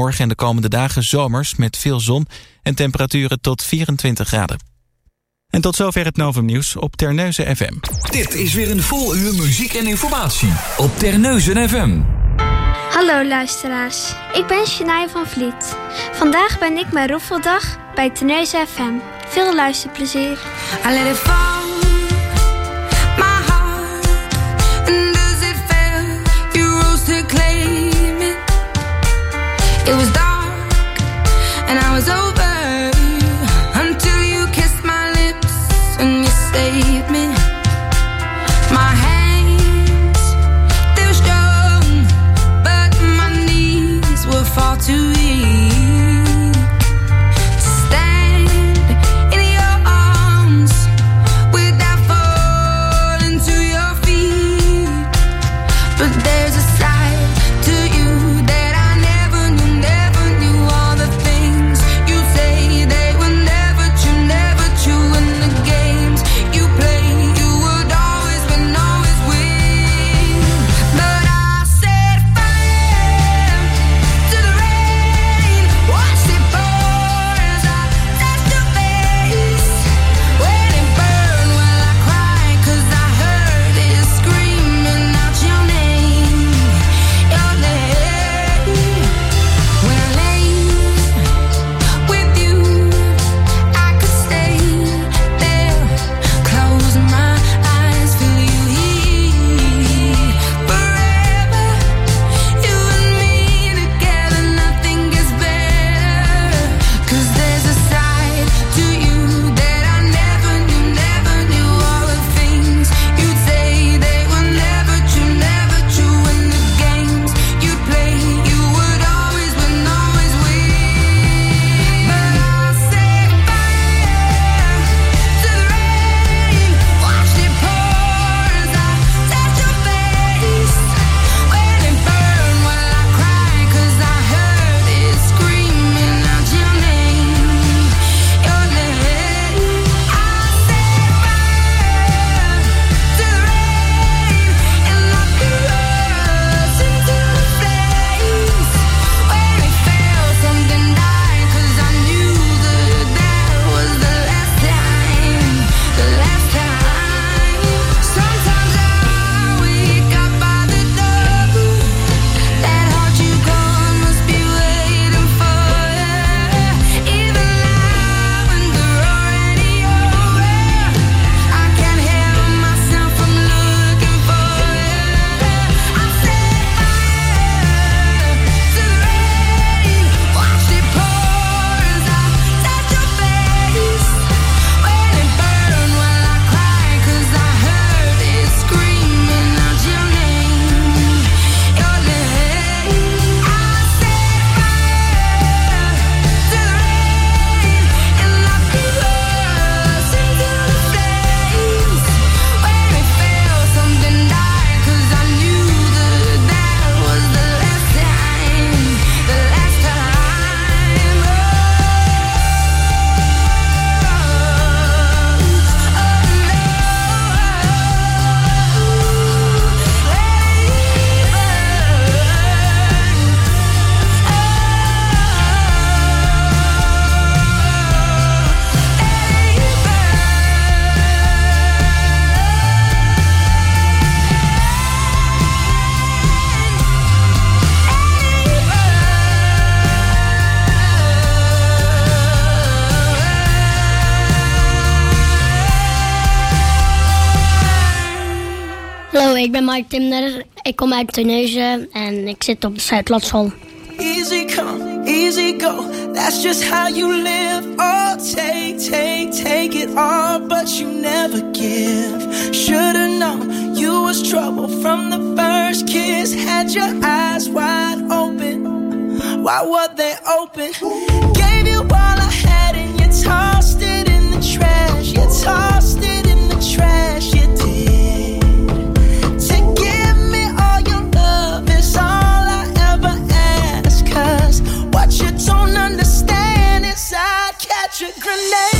morgen en de komende dagen zomers met veel zon en temperaturen tot 24 graden. En tot zover het Novum Nieuws op Terneuzen FM. Dit is weer een vol uur muziek en informatie op Terneuzen FM. Hallo luisteraars, ik ben Shania van Vliet. Vandaag ben ik mijn roffeldag bij Terneuzen FM. Veel luisterplezier. It was dark. ik Ik kom uit Tunesië en ik zit op de Zuidlatschool. Easy come, easy go, that's just how you live. Oh, take, take, take it all, but you never give. Should've known you was trouble from the first kiss. Had your eyes wide open, why were they open? Gave you all I had and you tossed it in the trash. You tossed don't understand is I catch a grenade.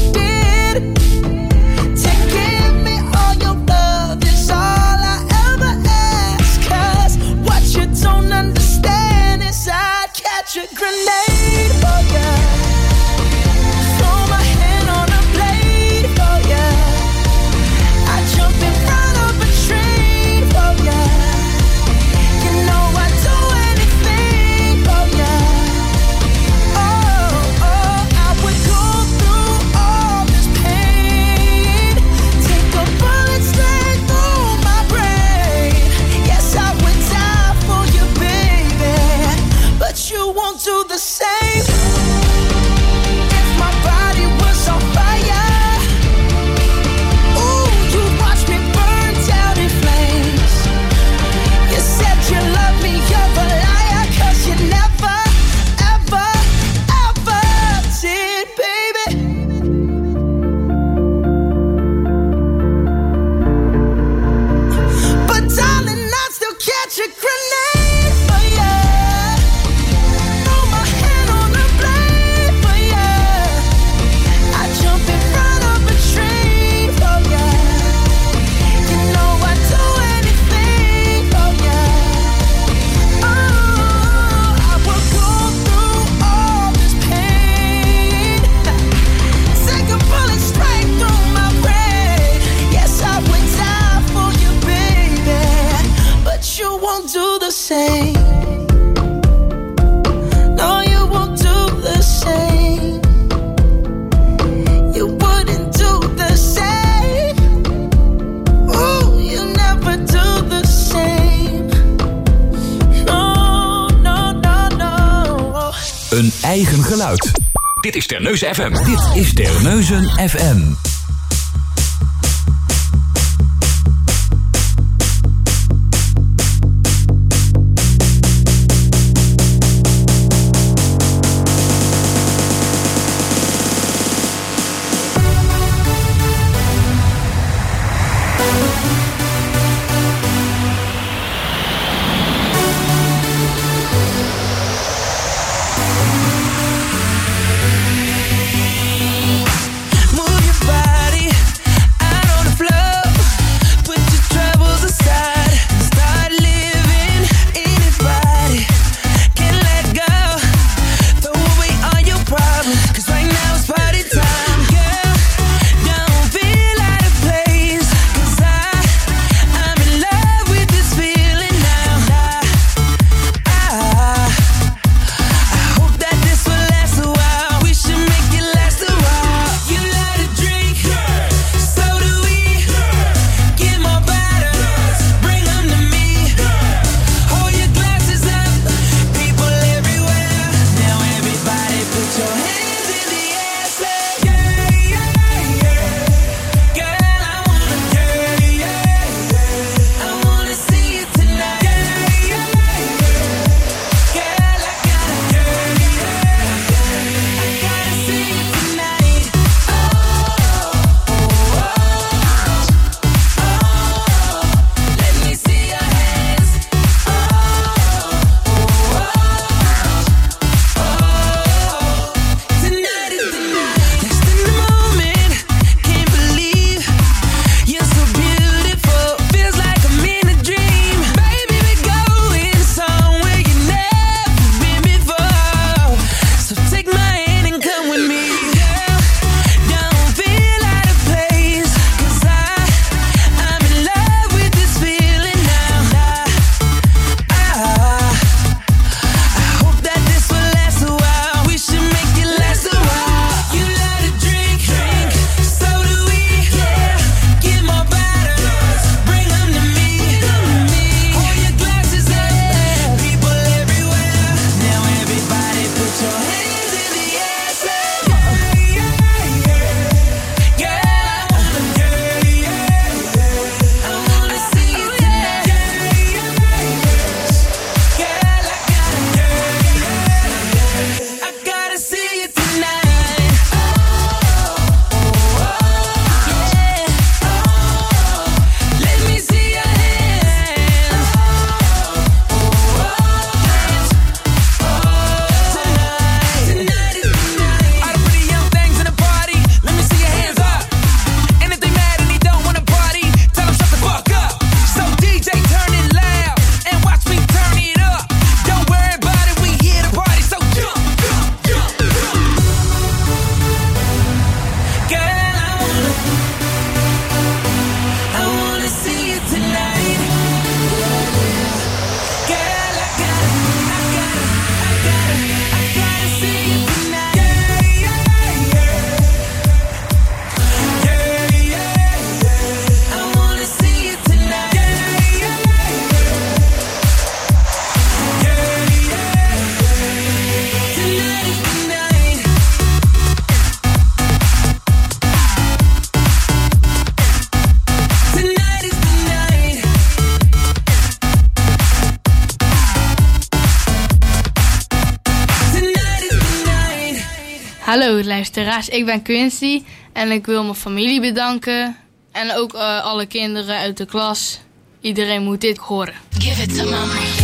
Dit is Terneuzen FM. Dit is Terneuzen FM. Ik ben Quincy en ik wil mijn familie bedanken. En ook uh, alle kinderen uit de klas. Iedereen moet dit horen. Give it to mama.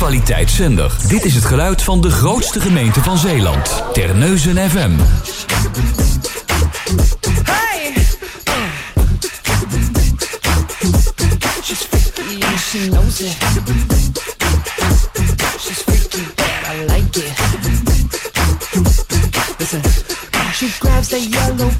Kwaliteitszender. Dit is het geluid van de grootste gemeente van Zeeland. Terneuzen FM. Hey! She's freaky and she knows it. She's freaky, but I like it. Listen, she grabs that yellow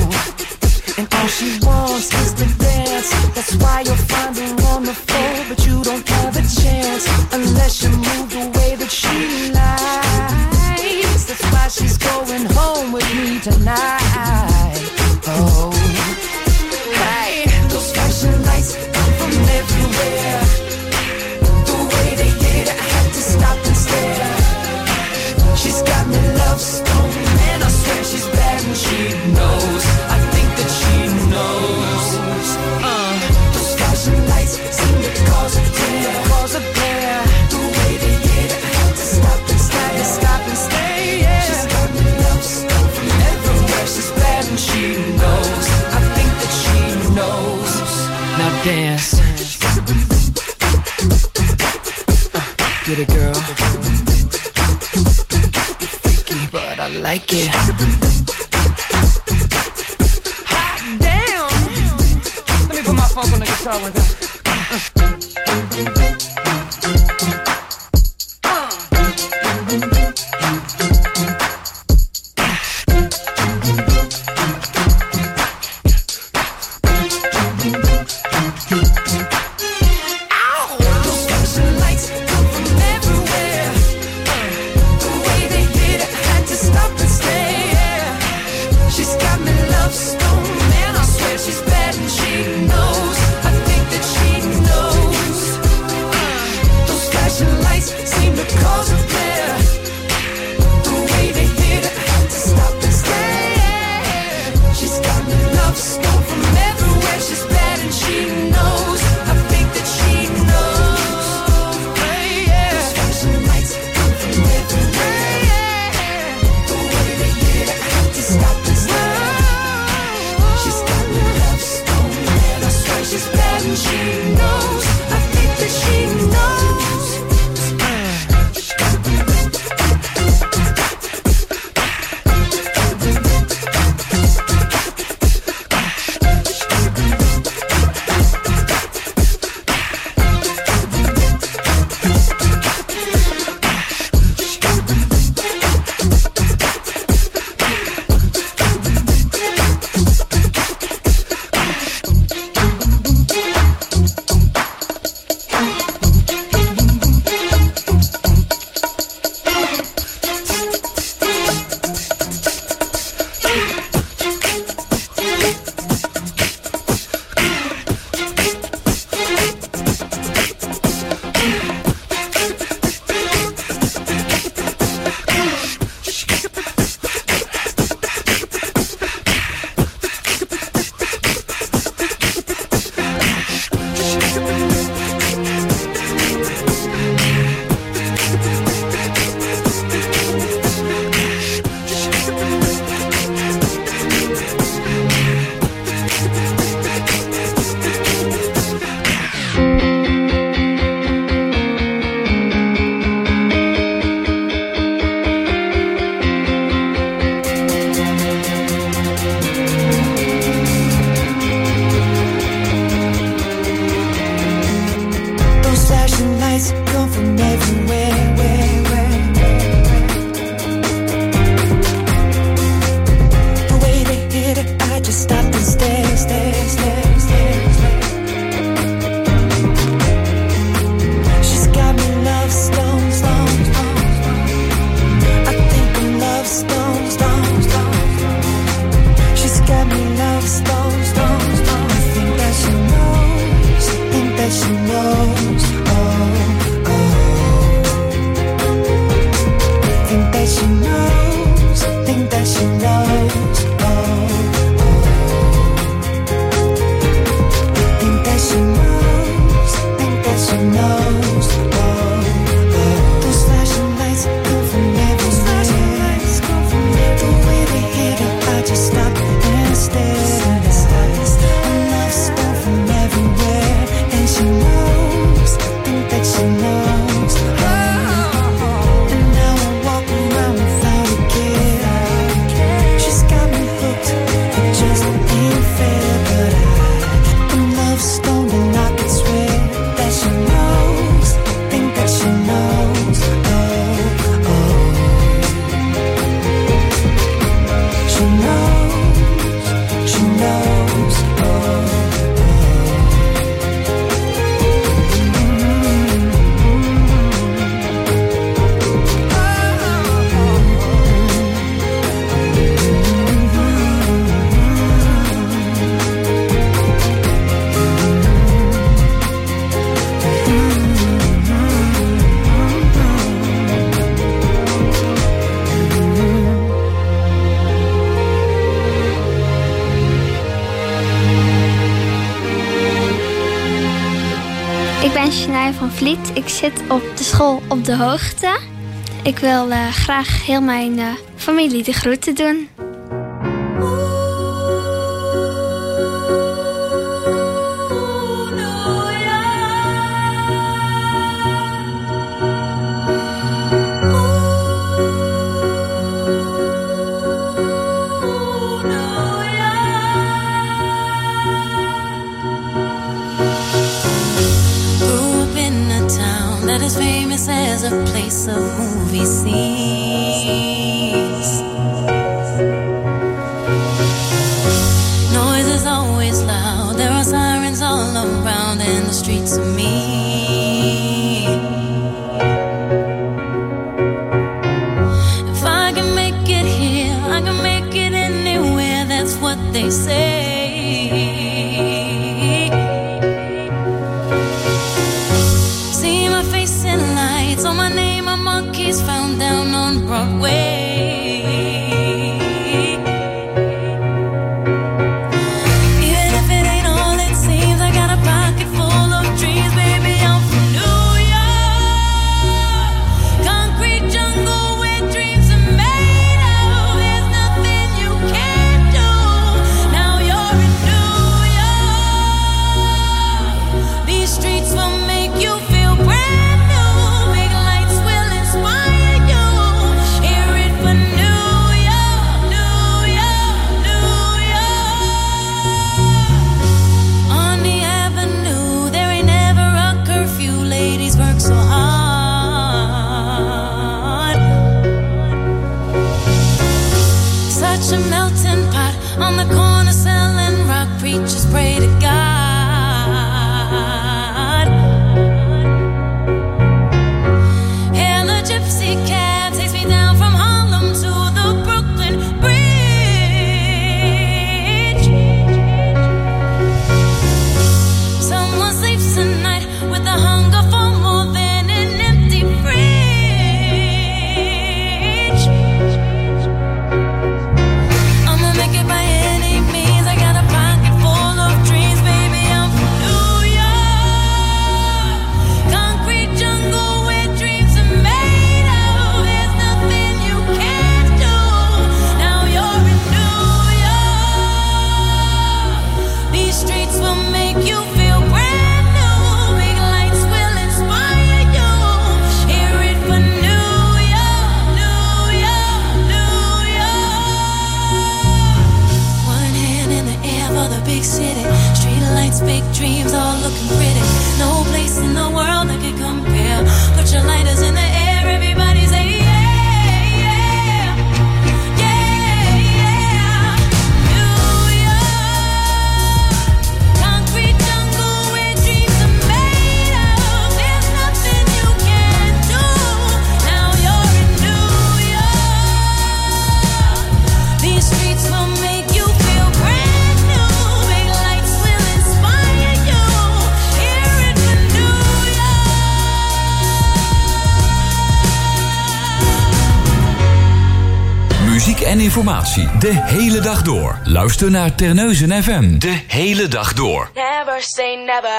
Tonight. Get it, girl but I like it. Ik zit op de school op de hoogte. Ik wil eh, graag heel mijn eh, familie de groeten doen. informatie. De hele dag door. Luister naar Terneuzen FM. De hele dag door. Never say never.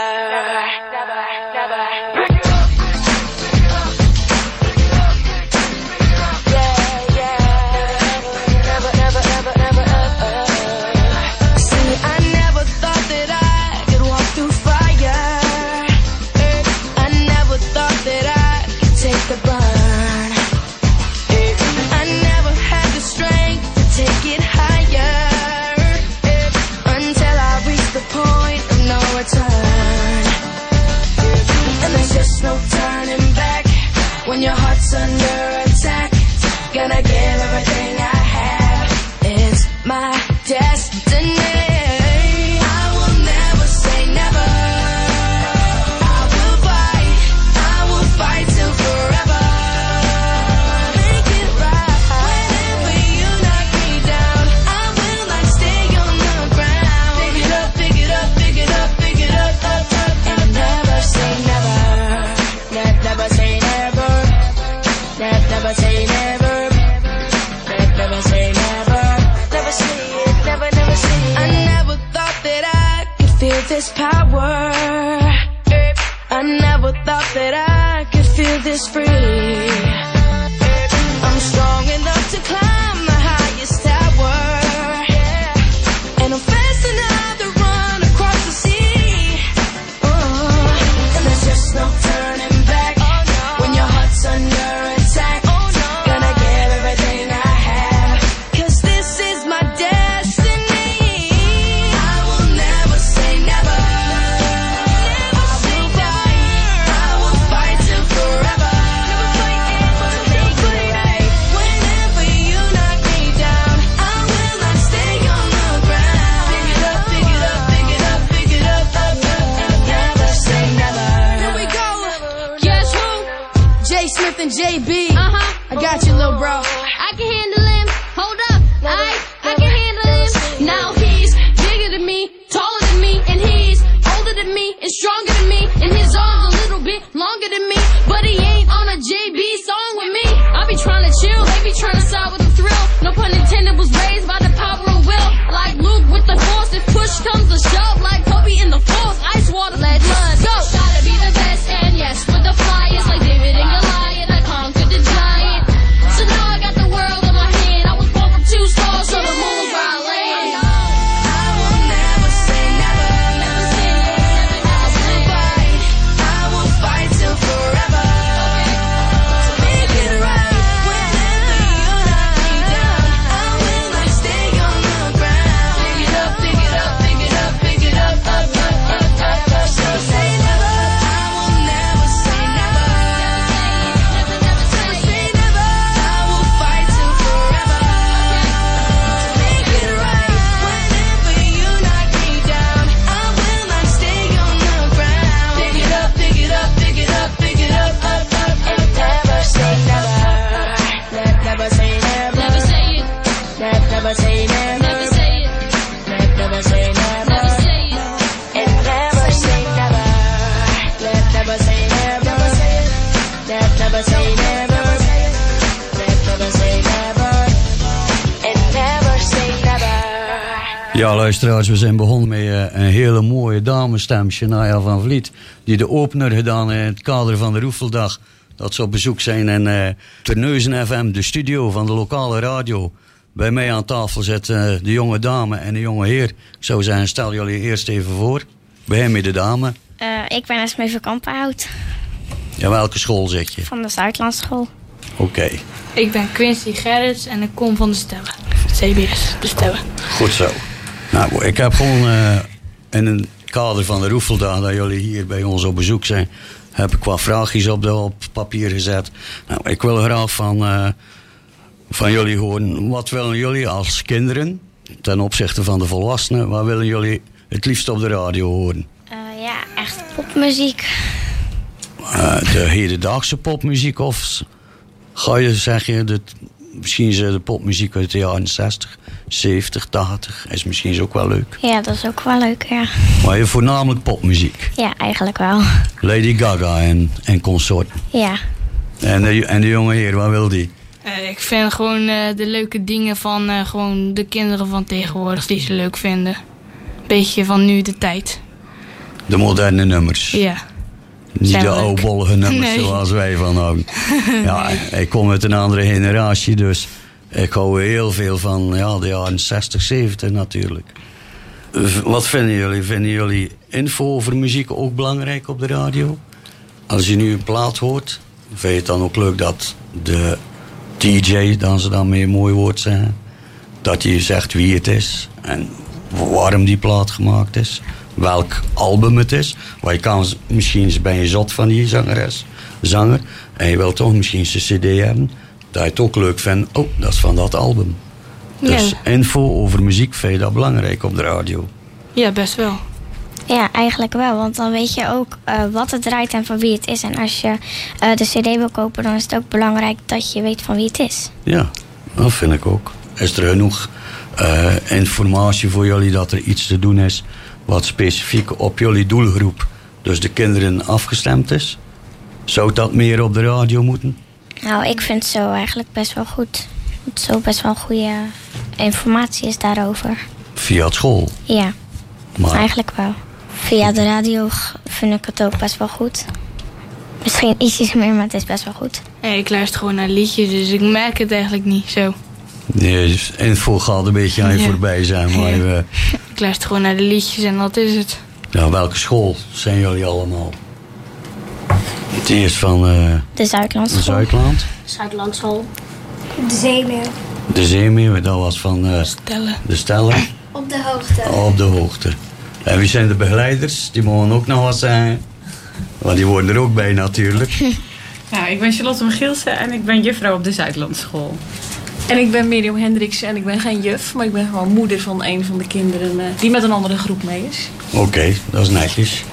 never, never, never. this power. I never thought that I could feel this free. We zijn begonnen met eh, een hele mooie damesstem, Shania van Vliet. Die de opener gedaan in het kader van de Roefeldag. Dat ze op bezoek zijn in eh Terneuzen FM, de studio van de lokale radio. Bij mij aan tafel zit eh, de jonge dame en de jonge heer. Ik zou zeggen, stel jullie eerst even voor. Bij hem met de dame. Eh, ik ben Esmee van Kampenhout Ja, welke school zit je? van de Zuidlandschool. Oké, Ik ben Quincy Gerrits en ik kom van de Stellen. CBS, de Stellen. goed zo. Nou, ik heb gewoon eh, in het kader van de Roefeldag, dat jullie hier bij ons op bezoek zijn, heb ik wat vraagjes op, de, op papier gezet. Nou, ik wil graag van, eh, van jullie horen, wat willen jullie als kinderen ten opzichte van de volwassenen, wat willen jullie het liefst op de radio horen? Eh, ja, echt popmuziek. De hedendaagse popmuziek of ga je zeggen, de, misschien ze de popmuziek uit de jaren 60, 70, 80, is misschien ook wel leuk. Ja, dat is ook wel leuk, ja. Maar je voornamelijk popmuziek. Ja, eigenlijk wel. Lady Gaga en, en consort. Ja. En de, en de jonge heer, wat wil die? Eh, ik vind gewoon eh, de leuke dingen van eh, gewoon de kinderen van tegenwoordig die ze leuk vinden. Beetje van nu de tijd. De moderne nummers. Ja. Niet zijn de oudbollige nummers Nee. zoals wij van houden. Ja, ik kom uit een andere generatie, dus ik hou heel veel van ja, de jaren 60, 70 natuurlijk. Wat vinden jullie? Vinden jullie info over muziek ook belangrijk op de radio? Als je nu een plaat hoort, vind je het dan ook leuk dat de DJ, dan ze dan meer mooi woord zeggen, dat je zegt wie het is en waarom die plaat gemaakt is, welk album het is. Want je kan, misschien ben je zot van die zangeres, zanger, en je wilt toch misschien zijn cd hebben, dat je het ook leuk vindt, oh, dat is van dat album. Dus Ja. info over muziek vind je dat belangrijk op de radio. Ja, best wel. Ja, eigenlijk wel. Want dan weet je ook eh, wat het draait en van wie het is. En als je eh, de cd wil kopen, dan is het ook belangrijk dat je weet van wie het is. Ja, dat vind ik ook. Is er genoeg eh, informatie voor jullie dat er iets te doen is wat specifiek op jullie doelgroep, dus de kinderen, afgestemd is? Zou dat meer op de radio moeten? Nou, ik vind het zo eigenlijk best wel goed. Dat zo best wel goede informatie is daarover. Via het school. Ja, Maar eigenlijk wel. Via de radio vind ik het ook best wel goed. Misschien ietsjes meer, maar het is best wel goed. Nee, ik luister gewoon naar liedjes, dus ik merk het eigenlijk niet zo. Nee, dus info gaat een beetje aan je Ja. voorbij zijn. Maar Ja. eh, Ik luister gewoon naar de liedjes en dat is het. ja, welke school zijn jullie allemaal? Het eerst van eh, De Zuidlandse de. Zuidland. Zuidlandschool. De zeemeeuw. De Zeemeeuw, dat was van eh, Stellen. de Stellen. Op de hoogte. Op de hoogte. En wie zijn de begeleiders? Die mogen ook nog wat zijn. Want die worden er ook bij natuurlijk. Nou, ik ben Charlotte Michielsen en ik ben juffrouw op de Zuidlandschool. En ik ben Mirjam Hendricks en ik ben geen juf, maar ik ben gewoon moeder van een van de kinderen eh, die met een andere groep mee is. Oké, dat is netjes.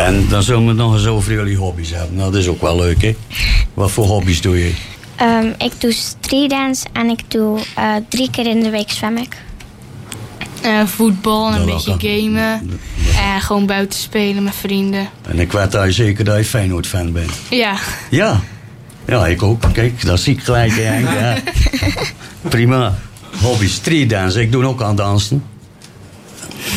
En dan zullen we het nog eens over jullie hobby's hebben. Nou, dat is ook wel leuk, hè? Wat voor hobby's doe je? Ehm, ik doe streetdance en ik doe eh, drie keer in de week zwem ik. Eh, voetbal en een Dat beetje gamen. En gewoon buiten spelen met vrienden. En ik weet dat je zeker dat je Feyenoord-fan bent. Ja, Ja. Ja, ik ook. Kijk, dat zie ik gelijk, hè, Henk. Ja. Prima. Hobby street dance. Ik doe ook aan dansen.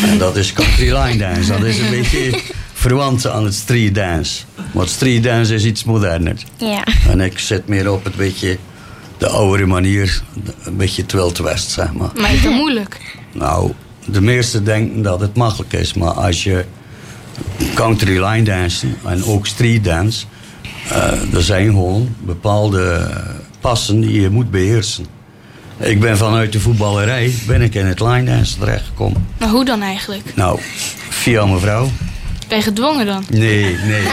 En dat is country line dance. Dat is een beetje verwant aan het street dance. Want street dance is iets moderner. Ja. En ik zit meer op het beetje de oudere manier. Een beetje het Wild West, zeg maar. maar is dat moeilijk? Nou, de meesten denken dat het makkelijk is. Maar als je country line dansen en ook street dance... eh, er zijn gewoon bepaalde passen die je moet beheersen. Ik ben vanuit de voetballerij ben ik in het line dance terechtgekomen. Maar hoe dan eigenlijk? Nou, via mijn vrouw. Ben gedwongen dan? Nee, nee.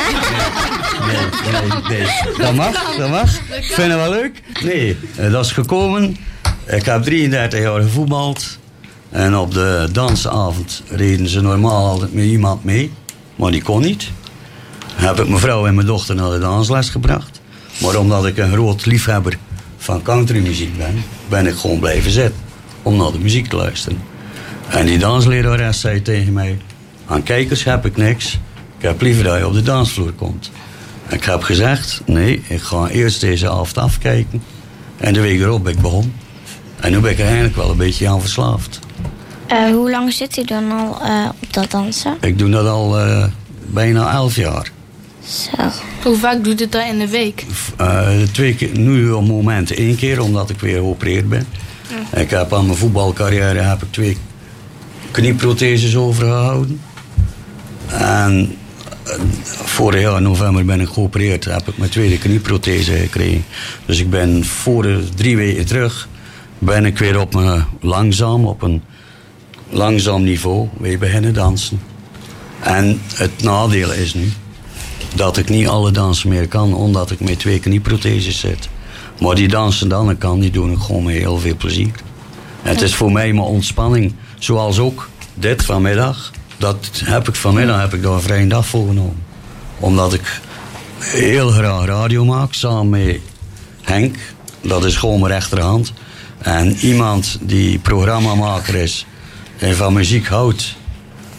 Dat mag, dat mag. Ik vind het wel leuk. Nee, eh, dat is gekomen. Ik heb 33 jaar gevoetbald. En op de dansavond reden ze normaal altijd met iemand mee. Maar die kon niet. Heb ik mijn vrouw en mijn dochter naar de dansles gebracht. Maar omdat ik een groot liefhebber van countrymuziek ben, ben ik gewoon blijven zitten. Om naar de muziek te luisteren. En die danslerares zei tegen mij: Aan kijkers heb ik niks. Ik heb liever dat je op de dansvloer komt. Ik heb gezegd: Nee, ik ga eerst deze avond afkijken. En de week erop ben ik begonnen. En nu ben ik er eigenlijk wel een beetje aan verslaafd. Eh, hoe lang zit u dan al eh, op dat dansen? Ik doe dat al eh, bijna elf jaar. Zo. Hoe vaak doet het dat in de week? Eh, twee keer, nu op het moment één keer, omdat ik weer geopereerd ben. Ik heb aan mijn voetbalcarrière heb ik twee knieprotheses overgehouden. En eh, vorig jaar in november ben ik geopereerd. Heb ik mijn tweede knieprothese gekregen. Dus ik ben voor drie weken terug ben ik weer op mijn langzaam, op een langzaam niveau weer beginnen dansen. En het nadeel is nu dat ik niet alle dansen meer kan, omdat ik met twee knieprotheses zit. Maar die dansen dan ik kan, die doen ik gewoon met heel veel plezier. Het is voor mij mijn ontspanning, zoals ook dit vanmiddag. Dat heb ik vanmiddag heb ik daar een vrije dag voor genomen. Omdat ik heel graag radio maak, samen met Henk. Dat is gewoon mijn rechterhand. En iemand die programmamaker is en van muziek houdt,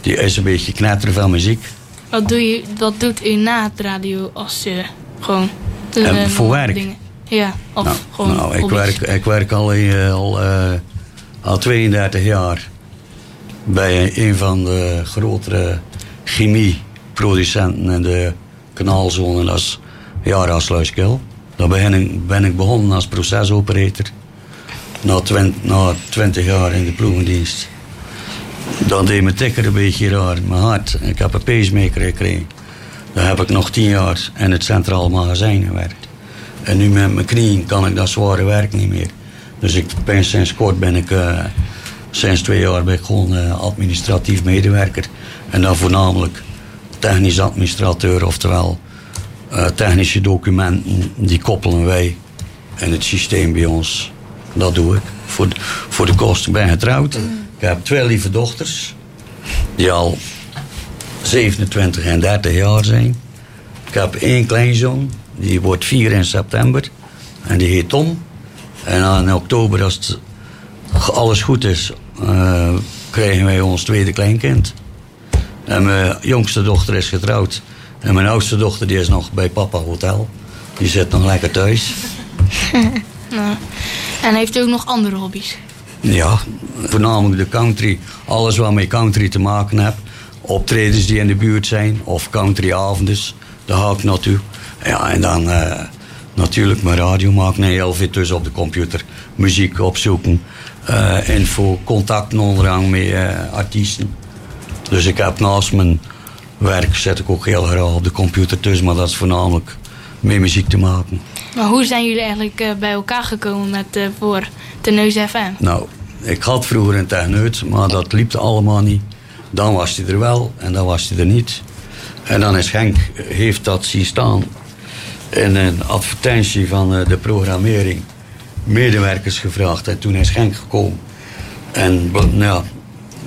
die is een beetje knetter van muziek. Wat, doe je, wat doet u na het radio als je gewoon... de- En voor werk? Dingen. Ja, of nou, gewoon nou, ik, hobby's. werk, ik werk al, eh, al, eh, al 32 jaar bij een van de grotere chemieproducenten in de kanaalzone. Dat is Yara Sluiskil. Daar ben ik, ben ik begonnen als procesoperator. Na, na 20 jaar in de ploegendienst. Dan deed mijn tikker een beetje raar, mijn hart. Ik heb een pacemaker gekregen. Dan heb ik nog 10 jaar in het Centraal Magazijn gewerkt. En nu met mijn knieën kan ik dat zware werk niet meer. Dus ik ben sinds kort ben ik, eh, sinds twee jaar ben ik gewoon eh, administratief medewerker. En dan voornamelijk technisch administrateur, oftewel eh, technische documenten, die koppelen wij in het systeem bij ons. Dat doe ik. Voor, de- voor de kosten. Ik ben getrouwd. Ik heb twee lieve dochters. Die al 27 en 30 jaar zijn. Ik heb één kleinzoon. Die wordt 4 in september. En die heet Tom. En in oktober, als het alles goed is, eh, krijgen wij ons tweede kleinkind. En mijn jongste dochter is getrouwd. En mijn oudste dochter die is nog bij papa hotel. Die zit nog lekker thuis. Nou, en heeft u ook nog andere hobby's? Ja, voornamelijk de country. Alles wat met country te maken heeft. optredens die in de buurt zijn. Of countryavonden, daar ga ik naartoe. Ja, en dan eh, natuurlijk mijn radio maken. Nee, heel veel tussen op de computer. Muziek opzoeken. Eh, info, contacten onderhang met eh, artiesten. Dus ik heb naast mijn werk zet ik ook heel graag op de computer tussen. Maar dat is voornamelijk met muziek te maken. Maar hoe zijn jullie eigenlijk eh, bij elkaar gekomen met, voor Teneus FM? Nou, ik had vroeger een techneut, maar dat liep allemaal niet. Dan was hij er wel en dan was hij er niet. En dan is Henk, heeft dat zien staan in een advertentie van de programmering. Medewerkers gevraagd en toen is Henk gekomen. En nou ja,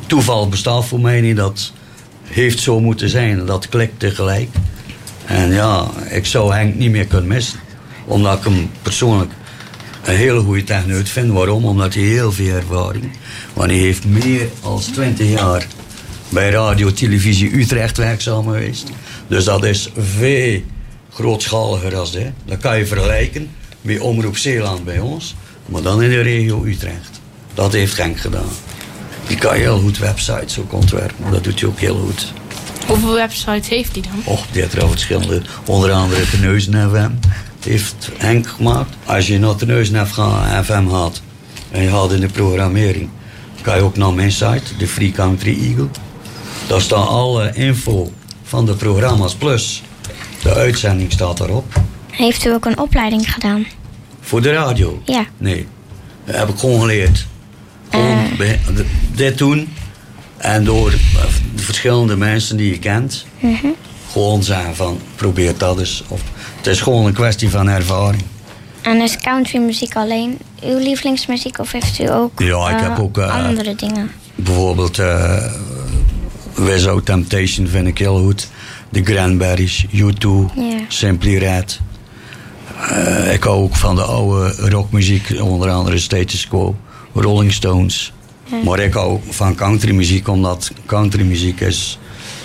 toeval bestaat voor mij niet, dat heeft zo moeten zijn. Dat klikt tegelijk. En ja, ik zou Henk niet meer kunnen missen. Omdat ik hem persoonlijk een hele goede techneut vind. Waarom? Omdat hij heel veel ervaring. Want hij heeft meer dan 20 jaar bij Radio Televisie Utrecht werkzaam geweest. Dus dat is veel grootschaliger als dit. Dat kan je vergelijken met Omroep Zeeland bij ons. Maar dan in de regio Utrecht. Dat heeft Genk gedaan. Die kan heel goed websites ook ontwerpen. Dat doet hij ook heel goed. Hoeveel websites heeft hij dan? Och, die heeft er al verschillende. Onder andere Terneuzen FM heeft Henk gemaakt. Als je naar Terneuzen FM gaat en je gaat in de programmering, kan je ook naar mijn site, de Free Country Eagle. Daar staat alle info van de programma's plus de uitzending staat daarop. Heeft u ook een opleiding gedaan? Voor de radio? Ja. Nee, dat heb ik gewoon geleerd. Gewoon d- dit doen en door eh, de verschillende mensen die je kent, Mhm. gewoon zeggen van probeer dat eens. Of, het is gewoon een kwestie van ervaring. En is countrymuziek alleen uw lievelingsmuziek of heeft u ook Ja, ik eh, heb ook, eh, andere dingen? Bijvoorbeeld eh Without Temptation vind ik heel goed. The Cranberries, U2, Ja. Simply Red. Eh, ik hou ook van de oude rockmuziek, onder andere Status Quo, Rolling Stones. Ja. Maar ik hou van countrymuziek, omdat countrymuziek is,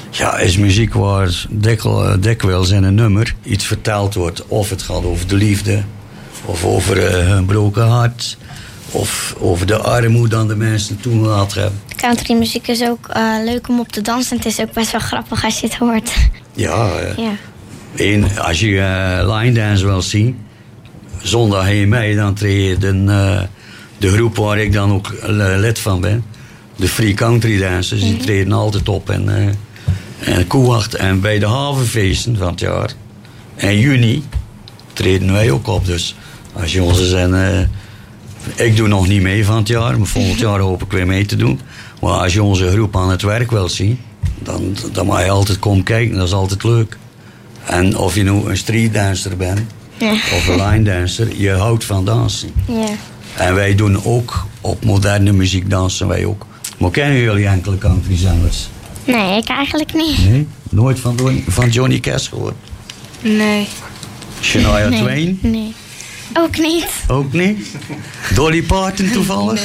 ja, is muziek waar eh, dikwijls in een nummer iets verteld wordt. Of het gaat over de liefde, of over eh, een broken hart, of over de armoede dan de mensen toen gehad hebben. Countrymuziek is ook leuk om op te dansen. Het is ook best wel grappig als je het hoort. Ja, ja. Één, als je eh, line dance wil zien, zondag 1 mei, dan treedt een, eh, de groep waar ik dan ook eh, lid van ben, de Free Country Dancers, die treden altijd op in, eh in Koewacht. En bij de havenfeesten van het jaar, in juni, treden wij ook op. Dus als je onze zijn, ik doe nog niet mee van het jaar, maar volgend jaar hoop ik weer mee te doen. Maar als je onze groep aan het werk wilt zien, dan, dan mag je altijd komen kijken, dat is altijd leuk. En of je nu een streetdancer bent Ja. of een line dancer, je houdt van dansen. Ja. En wij doen ook op moderne muziek dansen wij ook. Maar kennen jullie enkele countryzangers? Nee, ik eigenlijk niet. Nee? Nooit van, Don- van Johnny Cash gehoord? Nee. Shania nee. Twain? Nee. Ook niet. Ook niet? Dolly Parton toevallig?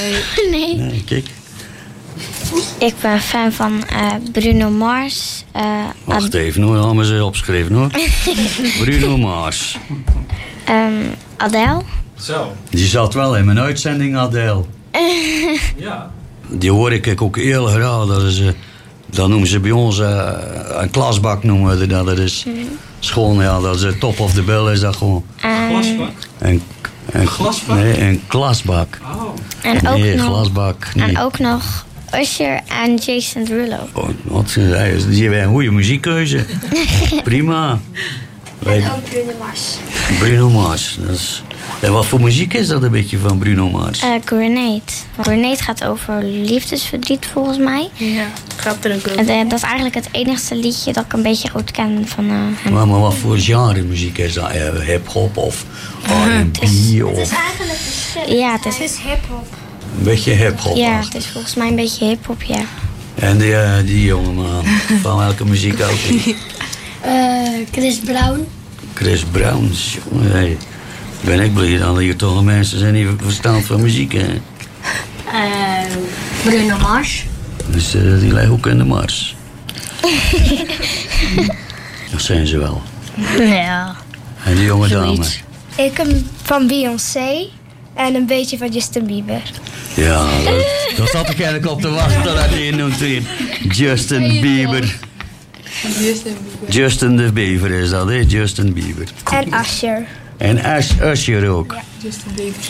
Nee. Nee, kijk. Ik ben fan van eh, Bruno Mars. eh, Wacht even hoor, allemaal ze opgeschreven hoor. Bruno Mars. ehm, Adele. Zo. Die zat wel in mijn uitzending, Adele. Ja. Die hoor ik ook heel graag. Dat, is, eh, dat noemen ze bij ons eh, een klasbak noemen we dat. Dat is schoon, ja, dat is top of the bill is dat gewoon. Glasbak? Een, een, Glasbak? Nee, een klasbak. Oh. En ook nee, nog- glasbak. Nee. En ook nog Usher en Jason Derulo. Oh, wat ze die hebben een goede muziekkeuze. Prima. Wij- ook Bruno Mars. Bruno Mars. Dat is, en wat voor muziek is dat een beetje van Bruno Mars? Eh, Grenade. Grenade gaat over liefdesverdriet volgens mij. Ja, gaat er ook En, eh, dat is eigenlijk het enigste liedje dat ik een beetje goed ken van eh, hem. Maar, maar wat voor genre muziek is dat? Hip-hop of R&B of eigenlijk Ja, het is, hip-hop. Een beetje hip-hop? Ja, het is volgens mij een beetje hip-hop, ja. En die, eh, die jongeman, van welke muziek ook? Eh, Chris Brown. Chris Brown. jongen, hey. Ben ik blij dat hier toch mensen zijn die verstand van muziek hè? Eh, Bruno Mars. Dus die liggen ook in de mars. Dat zijn ze wel. Ja. En die jonge dame. Ik hem van Beyoncé. En een beetje van Justin Bieber. Ja, dat, zat ik eigenlijk op te wachten dat je noemt weer. Justin Bieber. Justin de Bieber is dat, hè? Justin Bieber. En Usher. En Ash, Usher ook. Justin Bieber.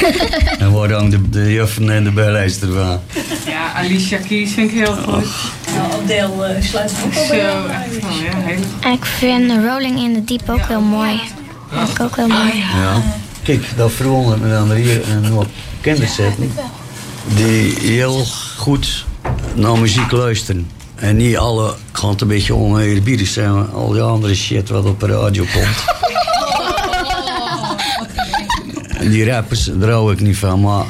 En waar dan de, de juffen en de bijlijster van? Ja, Alicia Keys vind ik heel goed. Ja, Adele uh, sluit ook al bij ik vind Rolling in the Deep ook heel mooi. Vind ik ook heel mooi. Ja. Kijk, dat verwondert me dan er hier een hoop kinderen zitten. Die heel goed naar muziek luisteren. En niet alle, ik ga het een beetje oneerbiedig zijn, maar al die andere shit wat op de radio komt. En die rappers, daar hou ik niet van, maar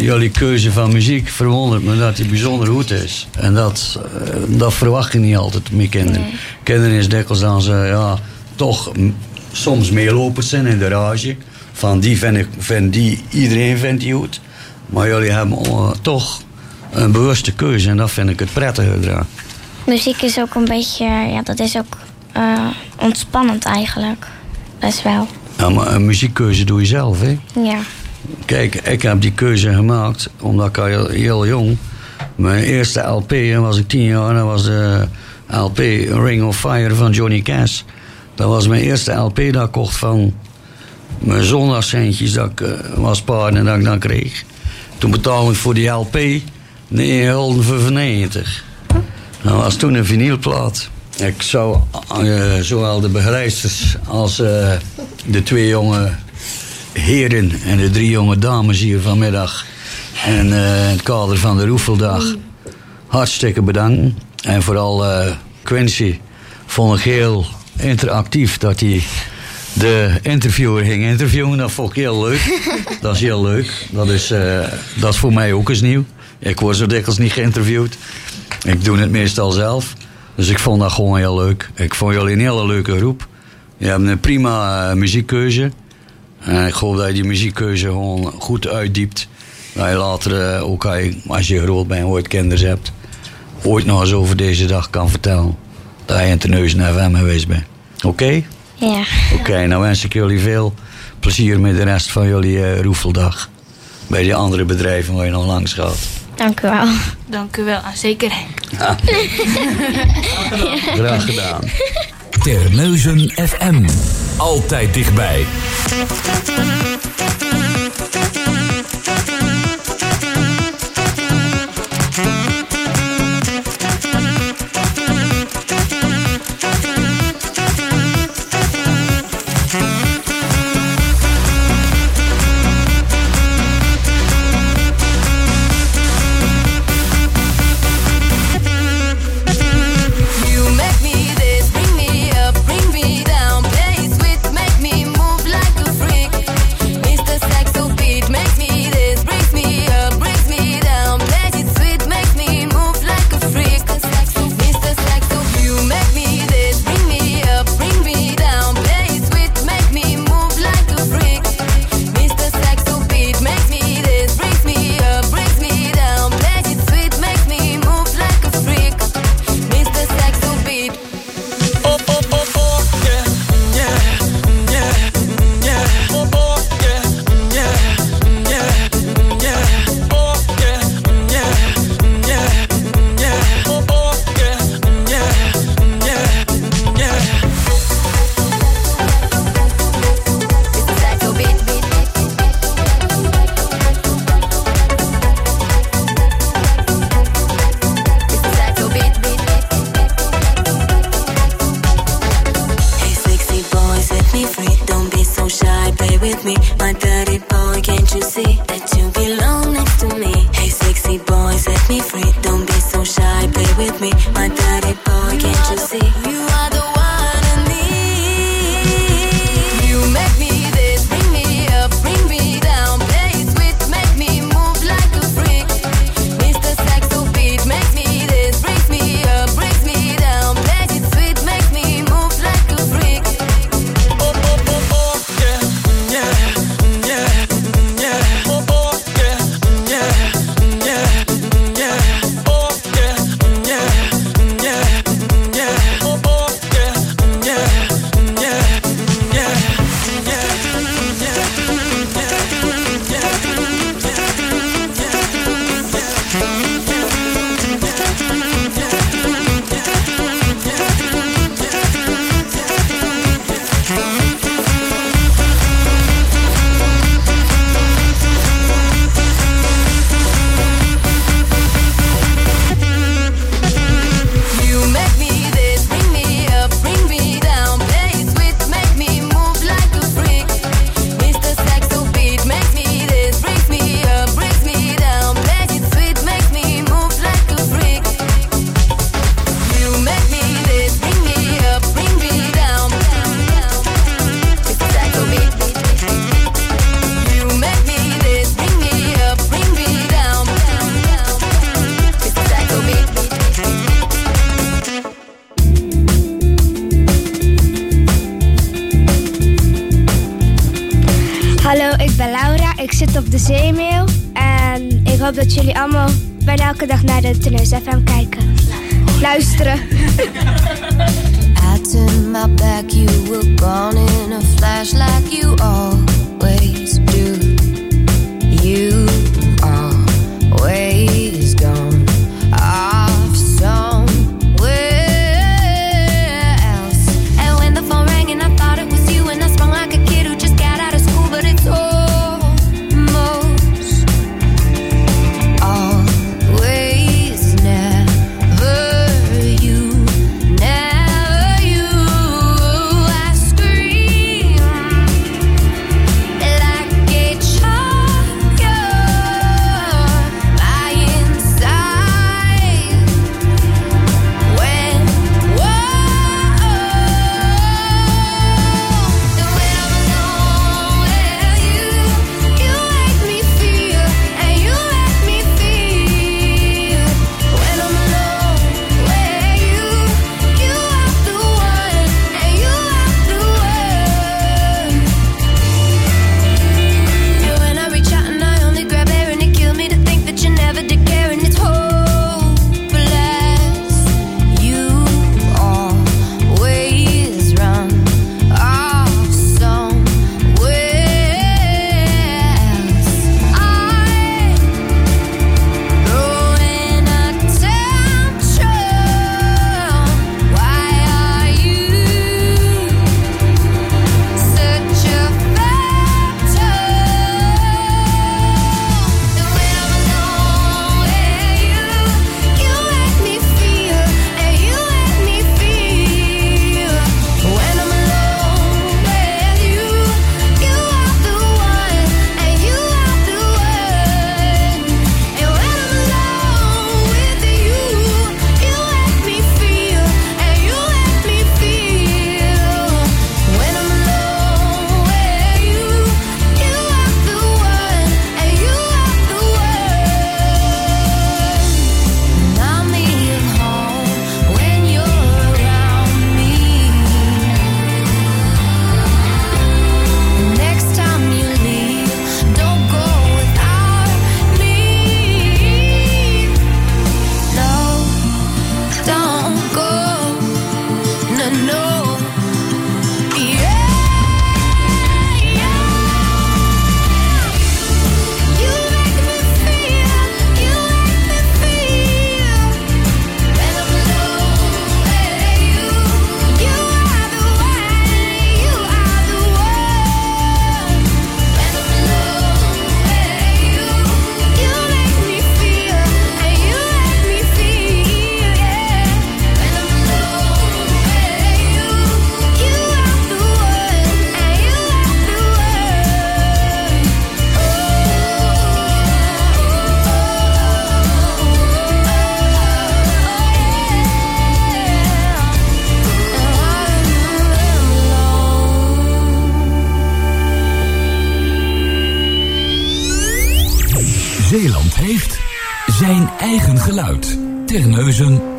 jullie keuze van muziek verwondert me dat die bijzonder goed is. En dat, eh, dat verwacht je niet altijd met kinderen. Kinderen is dikwijls dan ze ja, toch soms meelopers zijn in de rage. Van die vind ik, vind die, iedereen vindt die goed. Maar jullie hebben eh, toch een bewuste keuze en dat vind ik het prettige eraan. Muziek is ook een beetje, ja, dat is ook eh, ontspannend eigenlijk. Best wel. Ja, maar een muziekkeuze doe je zelf, hè? Ja. Kijk, ik heb die keuze gemaakt omdat ik al heel, jong. Mijn eerste LP, hè, was ik tien jaar, dat was de LP Ring of Fire van Johnny Cash. Dat was mijn eerste LP dat ik kocht van mijn zondagscentjes dat ik uh, was en dat ik dan kreeg. Toen betaalde ik voor die LP 9,95. Dat was toen een vinylplaat. Ik zou eh, zowel de begeleidsters als eh, de twee jonge heren en de drie jonge dames hier vanmiddag. En in het kader van de Roefeldag hartstikke bedanken. En vooral Quincy vond ik heel interactief dat hij de interviewer ging interviewen. Dat vond ik heel leuk. dat is heel leuk. Dat is, eh, dat is voor mij ook eens nieuw. Ik word zo dikwijls niet geïnterviewd. Ik doe het meestal zelf. Dus ik vond dat gewoon heel leuk. Ik vond jullie een hele leuke groep. Je hebt een prima eh, muziekkeuze. En ik hoop dat je die muziekkeuze gewoon goed uitdiept. Dat je later, eh, ook als je, groot bent, ooit kinderen hebt, ooit nog eens over deze dag kan vertellen. Dat je in Terneuzen FM geweest bent. Oké? Ja. Oké, nou wens ik jullie veel plezier met de rest van jullie eh, roefeldag. Bij die andere bedrijven waar je nog langs gaat. Dank u wel. Dank u wel, en zeker. Graag gedaan. Terneuzen FM. Altijd dichtbij. ce li amo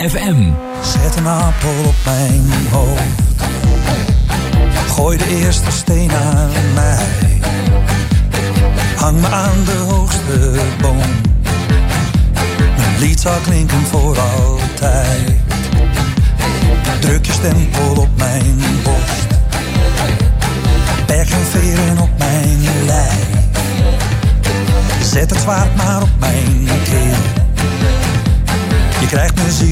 FM. Zet een appel op mijn hoofd. Gooi de eerste steen aan mij. Hang me aan de hoogste boom. Mijn lied zal klinken voor altijd. Druk je stempel op mijn borst. Berg en veren op mijn lijf. Zet het zwaard maar op mijn keel. Je krijgt muziek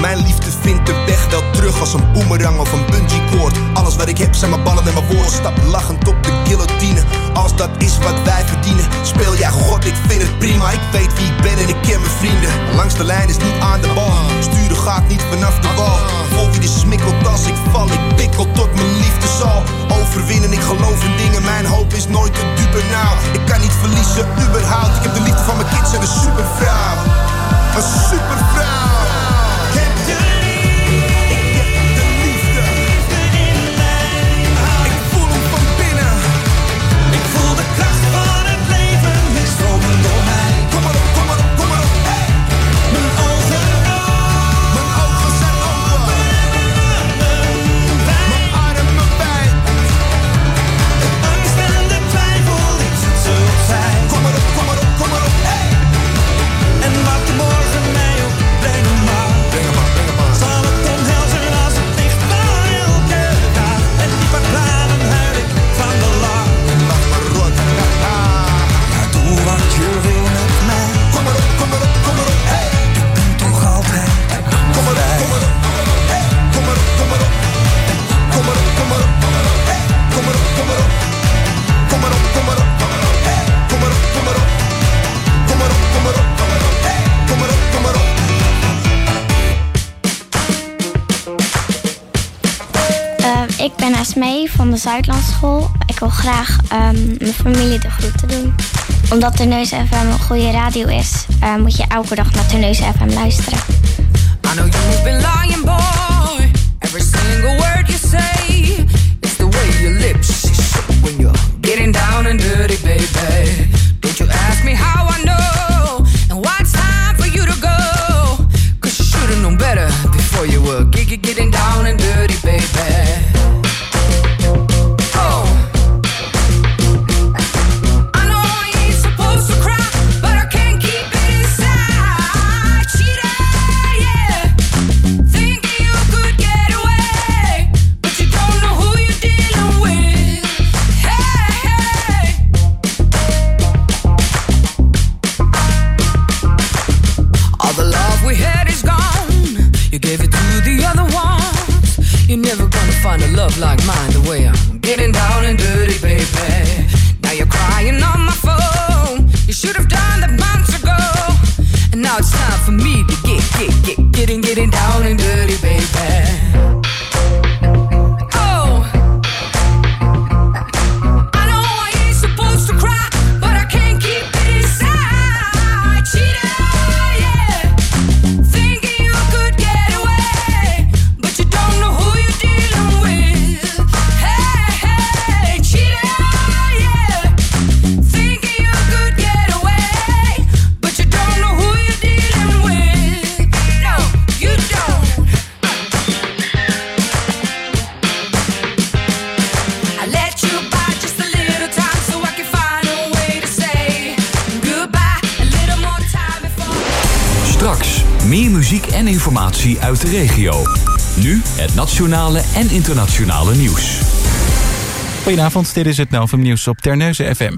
Mijn liefde vindt de weg wel terug als een boemerang of een bungee cord. Alles wat ik heb zijn mijn ballen en mijn woorden. Stap lachend op de guillotine. Als dat is wat wij verdienen, speel jij god, ik vind het prima. Ik weet wie ik ben en ik ken mijn vrienden. Langs de lijn is niet aan de bal. Sturen gaat niet vanaf de wal. Volg je de smikkelt als ik val. Ik pikkel tot mijn liefde zal overwinnen. Ik geloof in dingen, mijn hoop is nooit te dupe. Nou, ik kan niet verliezen, überhaupt. Ik heb de liefde van mijn kids en een supervrouw. Een supervrouw. good. de Zuidlandschool. Ik wil graag ehm, mijn familie de groeten doen. Omdat Terneuzen FM een goede radio is, eh, moet je elke dag naar Terneuzen FM luisteren. I know you've been lying, boy. Every single word you say. en internationale nieuws. Goedenavond, dit is het Novum Nieuws op Terneuzen FM.